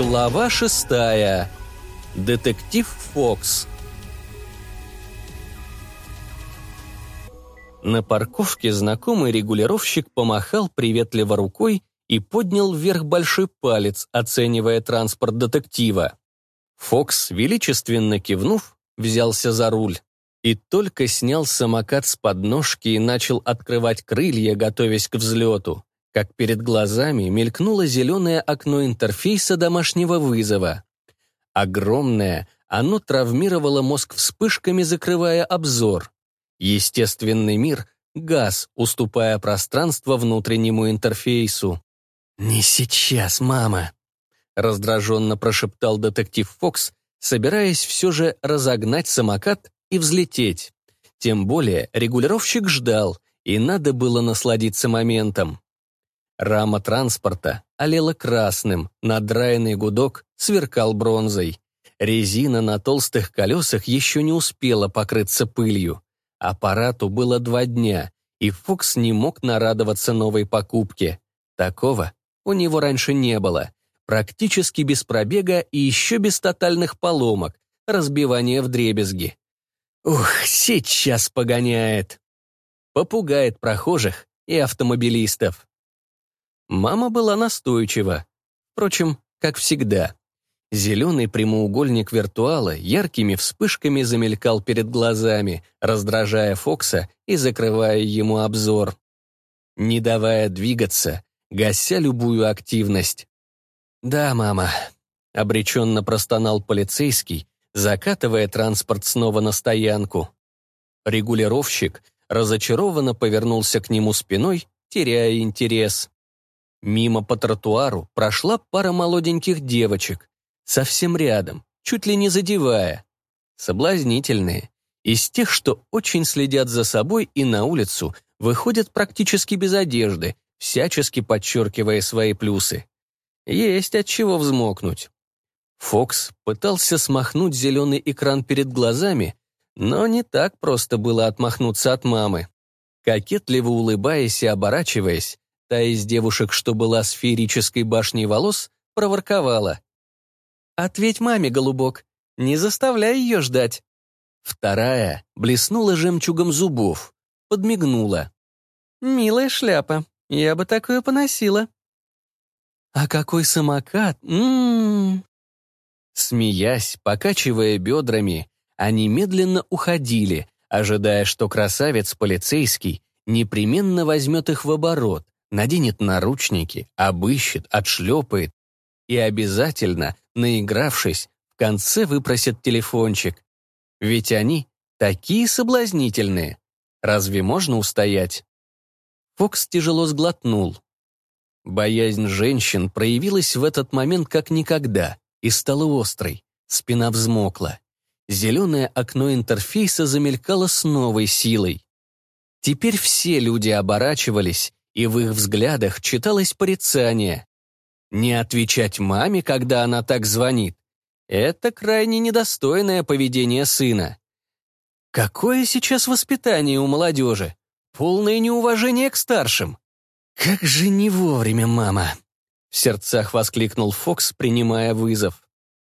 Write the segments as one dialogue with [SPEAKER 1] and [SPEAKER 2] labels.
[SPEAKER 1] Глава шестая. Детектив Фокс. На парковке знакомый регулировщик помахал приветливо рукой и поднял вверх большой палец, оценивая транспорт детектива. Фокс, величественно кивнув, взялся за руль и только снял самокат с подножки и начал открывать крылья, готовясь к взлету как перед глазами мелькнуло зеленое окно интерфейса домашнего вызова. Огромное, оно травмировало мозг вспышками, закрывая обзор. Естественный мир — газ, уступая пространство внутреннему интерфейсу. «Не сейчас, мама!» — раздраженно прошептал детектив Фокс, собираясь все же разогнать самокат и взлететь. Тем более регулировщик ждал, и надо было насладиться моментом. Рама транспорта олела красным, надраенный гудок сверкал бронзой. Резина на толстых колесах еще не успела покрыться пылью. Аппарату было два дня, и Фокс не мог нарадоваться новой покупке. Такого у него раньше не было. Практически без пробега и еще без тотальных поломок, разбивания в дребезги. Ух, сейчас погоняет. Попугает прохожих и автомобилистов. Мама была настойчива. Впрочем, как всегда. Зеленый прямоугольник виртуала яркими вспышками замелькал перед глазами, раздражая Фокса и закрывая ему обзор. Не давая двигаться, гася любую активность. «Да, мама», — обреченно простонал полицейский, закатывая транспорт снова на стоянку. Регулировщик разочарованно повернулся к нему спиной, теряя интерес. Мимо по тротуару прошла пара молоденьких девочек. Совсем рядом, чуть ли не задевая. Соблазнительные. Из тех, что очень следят за собой и на улицу выходят практически без одежды, всячески подчеркивая свои плюсы. Есть от чего взмокнуть. Фокс пытался смахнуть зеленый экран перед глазами, но не так просто было отмахнуться от мамы. Кокетливо улыбаясь и оборачиваясь, Та из девушек, что была сферической башней волос, проворковала. «Ответь маме, голубок, не заставляй ее ждать». Вторая блеснула жемчугом зубов, подмигнула. «Милая шляпа, я бы такое поносила». «А какой самокат! М-м-м!» Смеясь, покачивая бедрами, они медленно уходили, ожидая, что красавец полицейский непременно возьмет их в оборот, наденет наручники, обыщет, отшлепает и обязательно, наигравшись, в конце выпросит телефончик. Ведь они такие соблазнительные. Разве можно устоять? Фокс тяжело сглотнул. Боязнь женщин проявилась в этот момент как никогда и стала острой. Спина взмокла. Зеленое окно интерфейса замелькало с новой силой. Теперь все люди оборачивались и в их взглядах читалось порицание. Не отвечать маме, когда она так звонит, это крайне недостойное поведение сына. Какое сейчас воспитание у молодежи? Полное неуважение к старшим. Как же не вовремя, мама! В сердцах воскликнул Фокс, принимая вызов.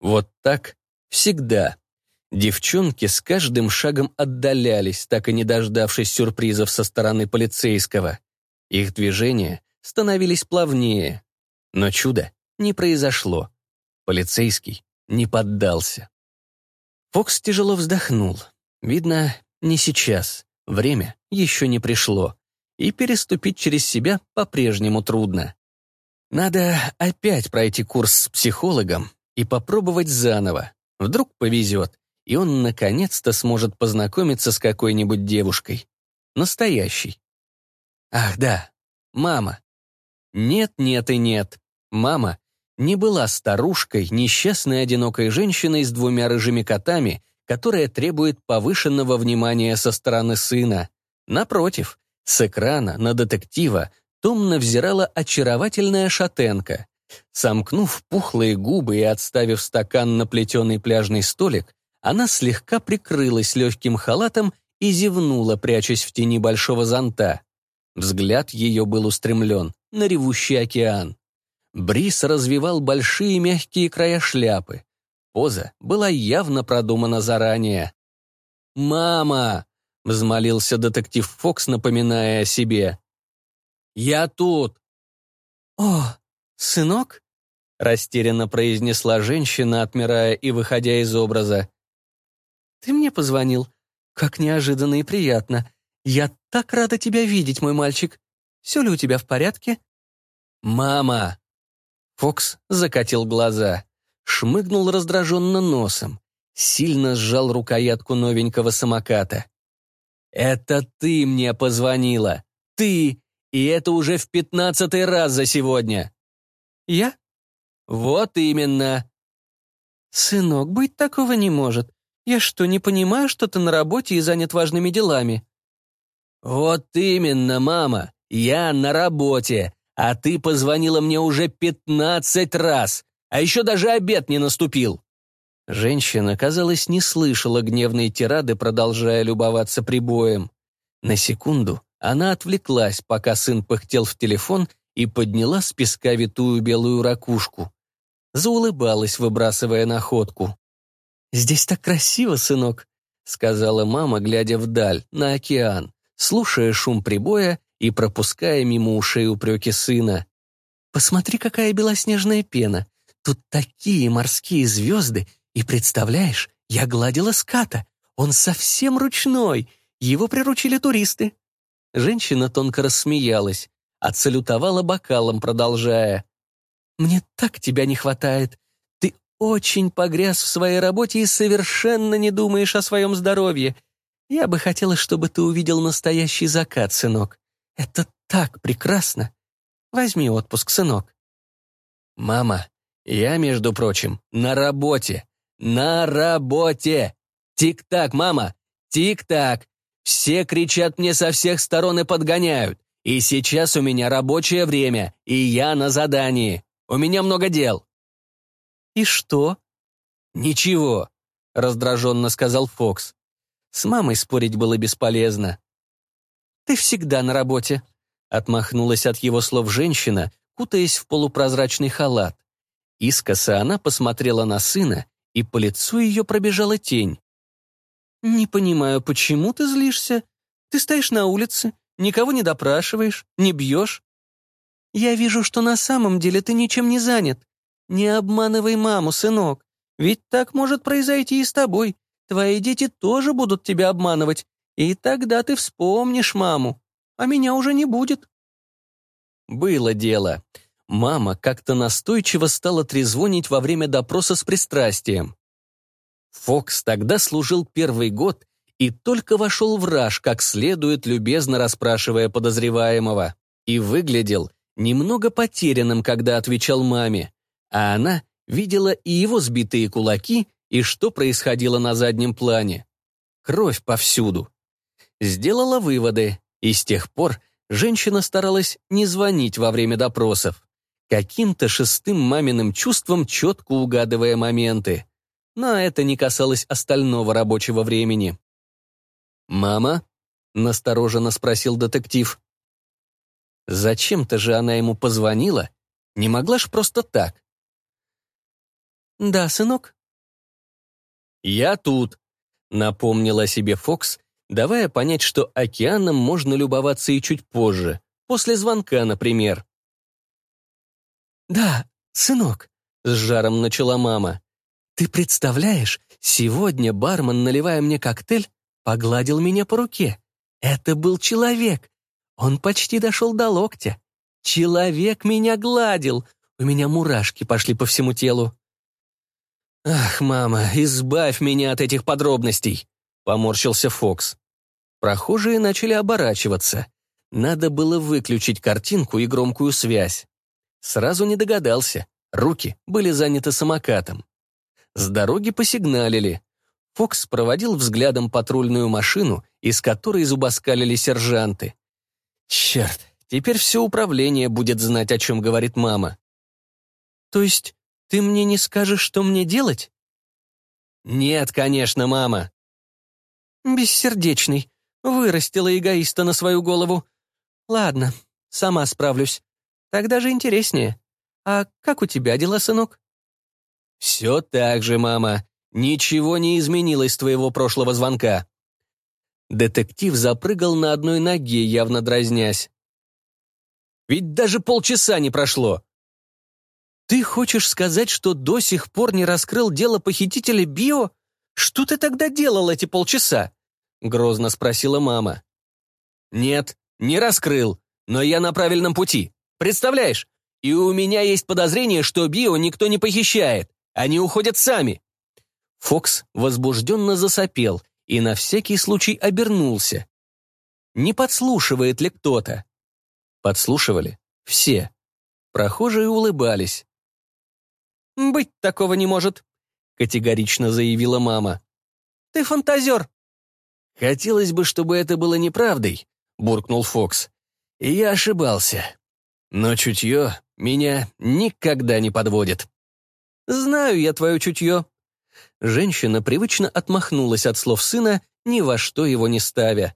[SPEAKER 1] Вот так всегда. Девчонки с каждым шагом отдалялись, так и не дождавшись сюрпризов со стороны полицейского. Их движения становились плавнее. Но чудо не произошло. Полицейский не поддался. Фокс тяжело вздохнул. Видно, не сейчас. Время еще не пришло. И переступить через себя по-прежнему трудно. Надо опять пройти курс с психологом и попробовать заново. Вдруг повезет, и он наконец-то сможет познакомиться с какой-нибудь девушкой. Настоящей. Ах, да, мама. Нет, нет и нет. Мама не была старушкой, несчастной одинокой женщиной с двумя рыжими котами, которая требует повышенного внимания со стороны сына. Напротив, с экрана на детектива томно взирала очаровательная шатенка. Сомкнув пухлые губы и отставив стакан на плетеный пляжный столик, она слегка прикрылась легким халатом и зевнула, прячась в тени большого зонта. Взгляд ее был устремлен на ревущий океан. Брис развивал большие мягкие края шляпы. Поза была явно продумана заранее. «Мама!» — взмолился детектив Фокс, напоминая о себе. «Я тут!»
[SPEAKER 2] «О, сынок?» — растерянно произнесла женщина, отмирая и выходя из образа. «Ты мне позвонил. Как неожиданно и приятно. Я так рада тебя видеть, мой мальчик. Все ли у тебя в порядке?»
[SPEAKER 1] «Мама!» Фокс закатил глаза, шмыгнул раздраженно носом, сильно сжал рукоятку новенького самоката. «Это ты мне позвонила! Ты! И это уже в пятнадцатый раз за сегодня!»
[SPEAKER 2] «Я?»
[SPEAKER 1] «Вот именно!»
[SPEAKER 2] «Сынок, быть такого не может. Я что, не понимаю, что ты на работе и занят важными делами?»
[SPEAKER 1] «Вот именно, мама! Я на работе, а ты позвонила мне уже пятнадцать раз, а еще даже обед не наступил». Женщина, казалось, не слышала гневной тирады, продолжая любоваться прибоем. На секунду она отвлеклась, пока сын пыхтел в телефон и подняла с песка витую белую ракушку. Заулыбалась, выбрасывая находку.
[SPEAKER 2] «Здесь так красиво, сынок», — сказала мама, глядя вдаль, на океан, слушая шум прибоя и пропуская мимо ушей упреки сына. «Посмотри, какая белоснежная пена. Тут такие морские звезды, и представляешь, я гладила ската. Он совсем ручной, его приручили туристы». Женщина тонко рассмеялась, отсалютовала бокалом, продолжая. «Мне так тебя не хватает. Ты очень погряз в своей работе и совершенно не думаешь о своем здоровье. Я бы хотела, чтобы ты увидел настоящий закат, сынок. Это так прекрасно. Возьми отпуск, сынок».
[SPEAKER 1] «Мама, я, между прочим, на работе. На работе! Тик-так, мама! Тик-так! Все кричат мне со всех сторон и подгоняют. И сейчас у меня рабочее время, и я на задании. У меня много дел».
[SPEAKER 2] «И что?»
[SPEAKER 1] «Ничего», — раздраженно сказал Фокс. С мамой спорить было бесполезно.
[SPEAKER 2] «Ты всегда на работе», — отмахнулась от его слов женщина, кутаясь в полупрозрачный халат. Искоса она посмотрела на сына, и по лицу ее пробежала тень. «Не понимаю, почему ты злишься? Ты стоишь на улице, никого не допрашиваешь, не бьешь. Я вижу, что на самом деле ты ничем не занят. Не обманывай маму, сынок, ведь так может произойти и с тобой. Твои дети тоже будут тебя обманывать, и тогда ты вспомнишь маму, а меня уже не будет».
[SPEAKER 1] Было дело. Мама как-то настойчиво стала трезвонить во время допроса с пристрастием. Фокс тогда служил первый год и только вошел в раж, как следует, любезно расспрашивая подозреваемого, и выглядел немного потерянным, когда отвечал маме, а она видела и его сбитые кулаки, и что происходило на заднем плане. Кровь повсюду сделала выводы, и с тех пор женщина старалась не звонить во время допросов, каким-то шестым маминым чувством четко угадывая моменты. Но это не касалось остального рабочего времени. «Мама?» — настороженно спросил детектив. Зачем-то же она ему позвонила? Не могла ж просто так.
[SPEAKER 2] «Да, сынок?»
[SPEAKER 1] «Я тут», — напомнила себе Фокс давая понять, что океаном можно любоваться и чуть позже, после звонка, например.
[SPEAKER 2] «Да, сынок», — с жаром начала мама. «Ты представляешь, сегодня бармен, наливая мне коктейль, погладил меня по руке. Это был человек. Он почти дошел до локтя. Человек меня гладил. У меня мурашки пошли по всему телу».
[SPEAKER 1] «Ах, мама, избавь меня от этих подробностей!» Поморщился Фокс. Прохожие начали оборачиваться. Надо было выключить картинку и громкую связь. Сразу не догадался. Руки были заняты самокатом. С дороги посигналили. Фокс проводил взглядом патрульную машину, из которой зубоскалили сержанты. Черт, теперь все управление будет знать, о чем говорит мама.
[SPEAKER 2] То есть ты мне не скажешь, что мне делать?
[SPEAKER 1] Нет, конечно, мама.
[SPEAKER 2] Бессердечный. Вырастила эгоиста на свою голову. Ладно, сама справлюсь. Тогда же интереснее. «А как у тебя дела, сынок?»
[SPEAKER 1] «Все так же, мама. Ничего не изменилось с твоего прошлого звонка». Детектив запрыгал на одной ноге, явно дразнясь. «Ведь даже полчаса не прошло. Ты хочешь сказать, что до сих пор не раскрыл дело похитителя Био? Что ты тогда делал эти полчаса?» Грозно спросила мама. «Нет, не раскрыл, но я на правильном пути. Представляешь? И у меня есть подозрение, что Био никто не похищает. Они уходят сами». Фокс возбужденно засопел и на всякий случай обернулся. Не подслушивает ли кто-то? Подслушивали все. Прохожие улыбались. «Быть такого не может», — категорично заявила мама. «Ты фантазер». «Хотелось бы, чтобы это было неправдой», — буркнул Фокс. «И я ошибался. Но чутье меня никогда не подводит». «Знаю я твое чутье». Женщина привычно отмахнулась от слов сына, ни во что его не ставя.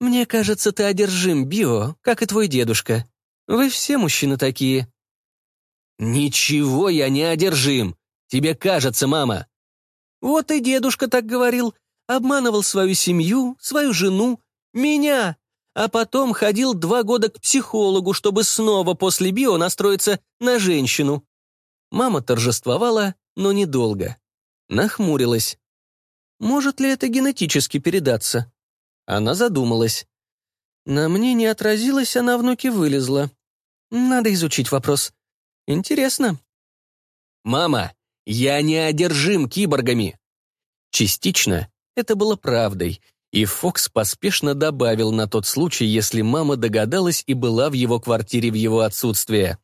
[SPEAKER 1] «Мне кажется, ты одержим, Био, как и твой дедушка. Вы все мужчины такие». «Ничего я не одержим. Тебе кажется, мама». «Вот и дедушка так говорил. Обманывал свою семью, свою жену, меня. А потом ходил два года к психологу, чтобы снова после био настроиться на женщину. Мама торжествовала, но недолго. Нахмурилась. Может ли это генетически передаться? Она задумалась. На мне не отразилось, а на внуке вылезла. Надо изучить вопрос. Интересно. «Мама, я не одержим киборгами!» Частично это было правдой, и Фокс поспешно добавил на тот случай, если мама догадалась и была в его квартире в его отсутствие.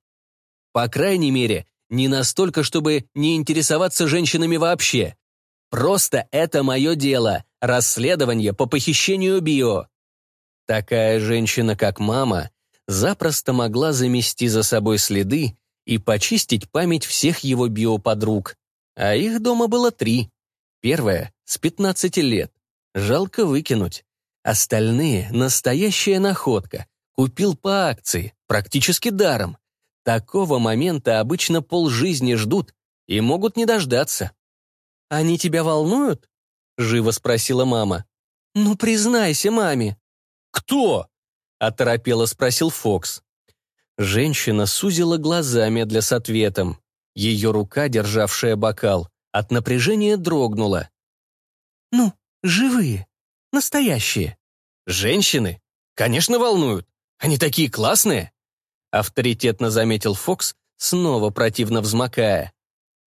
[SPEAKER 1] По крайней мере, не настолько, чтобы не интересоваться женщинами вообще. Просто это мое дело — расследование по похищению Био. Такая женщина, как мама, запросто могла замести за собой следы и почистить память всех его биоподруг. А их дома было три. Первая — с 15 лет. Жалко выкинуть. Остальные — настоящая находка. Купил по акции, практически даром. Такого момента обычно полжизни ждут и могут не дождаться. «Они тебя волнуют?» — живо спросила мама. «Ну, признайся маме». «Кто?» — оторопело спросил Фокс. Женщина сузила глаза, медля с ответом. Ее рука, державшая бокал, от напряжения дрогнула. «Ну, живые, настоящие». «Женщины? Конечно, волнуют. Они такие классные!» авторитетно заметил Фокс, снова противно взмокая.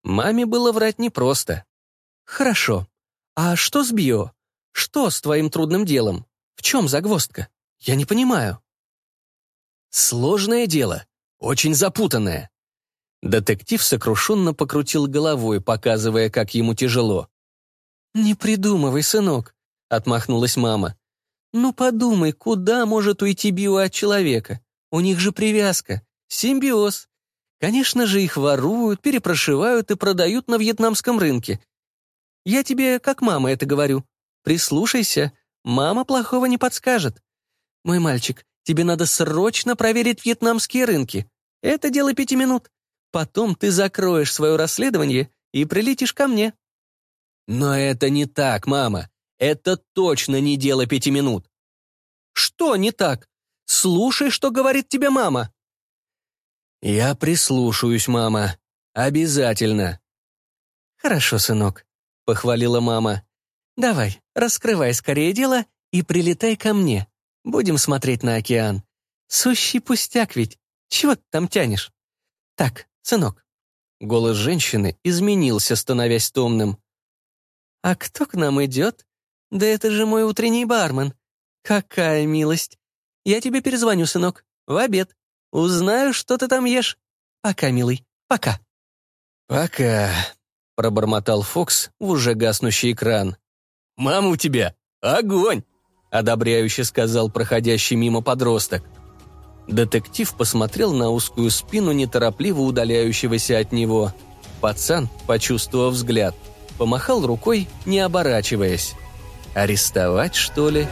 [SPEAKER 1] Маме было врать непросто. «Хорошо. А что с био? Что с твоим трудным делом? В чем загвоздка? Я не понимаю». «Сложное дело. Очень запутанное». Детектив сокрушенно покрутил головой, показывая, как ему тяжело. «Не придумывай, сынок», — отмахнулась мама. «Ну подумай, куда может уйти био от человека? У них же привязка, симбиоз. Конечно же, их воруют, перепрошивают и продают на вьетнамском рынке. Я тебе, как мама, это говорю. Прислушайся, мама плохого не подскажет. Мой мальчик, тебе надо срочно проверить вьетнамские рынки. Это дело пяти минут. Потом ты закроешь свое расследование и прилетишь ко мне. Но это не так, мама. Это точно не дело пяти минут. Что не так? Слушай, что говорит тебе мама». «Я прислушаюсь, мама. Обязательно». «Хорошо, сынок», — похвалила мама. «Давай, раскрывай скорее дело и прилетай ко мне. Будем смотреть на океан. Сущий пустяк ведь. Чего ты там тянешь? Так, сынок». Голос женщины изменился, становясь томным. «А кто к нам идет? Да это же мой утренний бармен. Какая милость. Я тебе перезвоню, сынок. В обед. Узнаю, что ты там ешь. Пока, милый. Пока». «Пока», — пробормотал Фокс в уже гаснущий экран. «Мама у тебя! Огонь!» — одобряюще сказал проходящий мимо подросток. Детектив посмотрел на узкую спину неторопливо удаляющегося от него. Пацан, почувствовав взгляд, помахал рукой, не оборачиваясь. «Арестовать, что ли?»